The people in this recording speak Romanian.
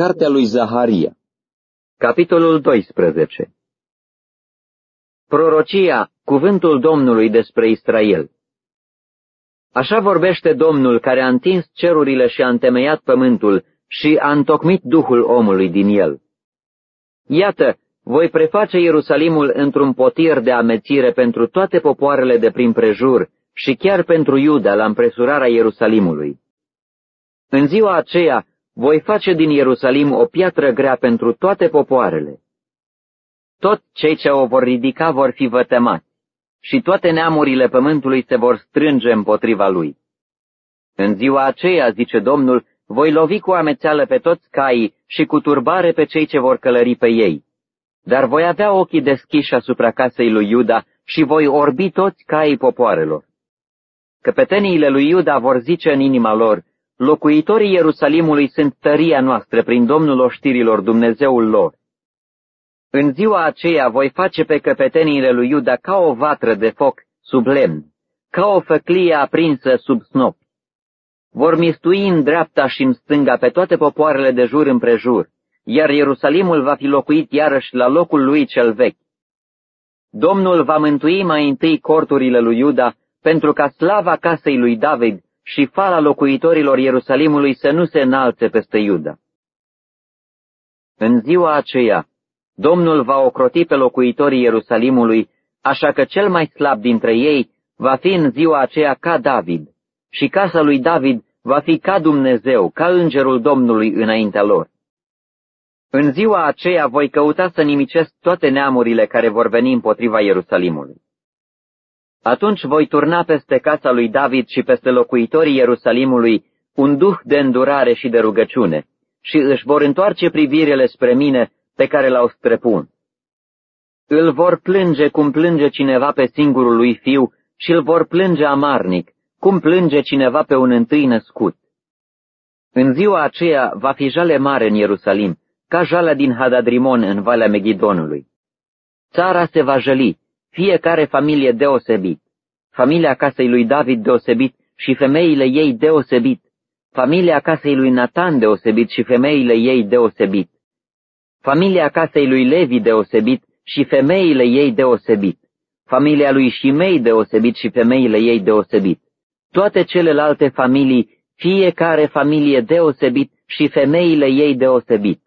Cartea lui Zaharia Capitolul 12 Prorocia, cuvântul Domnului despre Israel Așa vorbește Domnul care a întins cerurile și a întemeiat pământul și a întocmit Duhul omului din el. Iată, voi preface Ierusalimul într-un potir de amețire pentru toate popoarele de prin prejur și chiar pentru Iuda la împresurarea Ierusalimului. În ziua aceea voi face din Ierusalim o piatră grea pentru toate popoarele. Tot cei ce o vor ridica vor fi vătămați și toate neamurile pământului se vor strânge împotriva lui. În ziua aceea, zice Domnul, voi lovi cu amețeală pe toți caii și cu turbare pe cei ce vor călări pe ei. Dar voi avea ochii deschiși asupra casei lui Iuda și voi orbi toți caii popoarelor. Căpeteniile lui Iuda vor zice în inima lor, locuitorii Ierusalimului sunt tăria noastră prin Domnul oștirilor Dumnezeul lor. În ziua aceea voi face pe căpeteniile lui Iuda ca o vatră de foc sub lemn, ca o făclie aprinsă sub snop. Vor mistui în dreapta și în stânga pe toate popoarele de jur împrejur, iar Ierusalimul va fi locuit iarăși la locul lui cel vechi. Domnul va mântui mai întâi corturile lui Iuda, pentru ca slava casei lui David și fala locuitorilor Ierusalimului să nu se înalțe peste Iuda. În ziua aceea, Domnul va ocroti pe locuitorii Ierusalimului, așa că cel mai slab dintre ei va fi în ziua aceea ca David, și casa lui David va fi ca Dumnezeu, ca îngerul Domnului înaintea lor. În ziua aceea voi căuta să nimicesc toate neamurile care vor veni împotriva Ierusalimului. Atunci voi turna peste casa lui David și peste locuitorii Ierusalimului un duh de îndurare și de rugăciune, și își vor întoarce privirile spre mine pe care l-au străpun. Îl vor plânge cum plânge cineva pe singurul lui fiu și îl vor plânge amarnic, cum plânge cineva pe un întâi născut. În ziua aceea va fi jale mare în Ierusalim, ca jalea din Hadadrimon în Valea Megidonului. Țara se va jăli, fiecare familie deosebit, familia casei lui David deosebit și femeile ei deosebit, familia casei lui Natan deosebit și femeile ei deosebit, familia casei lui Levi deosebit și femeile ei deosebit, familia lui Shimei deosebit și femeile ei deosebit, toate celelalte familii, fiecare familie deosebit și femeile ei deosebit.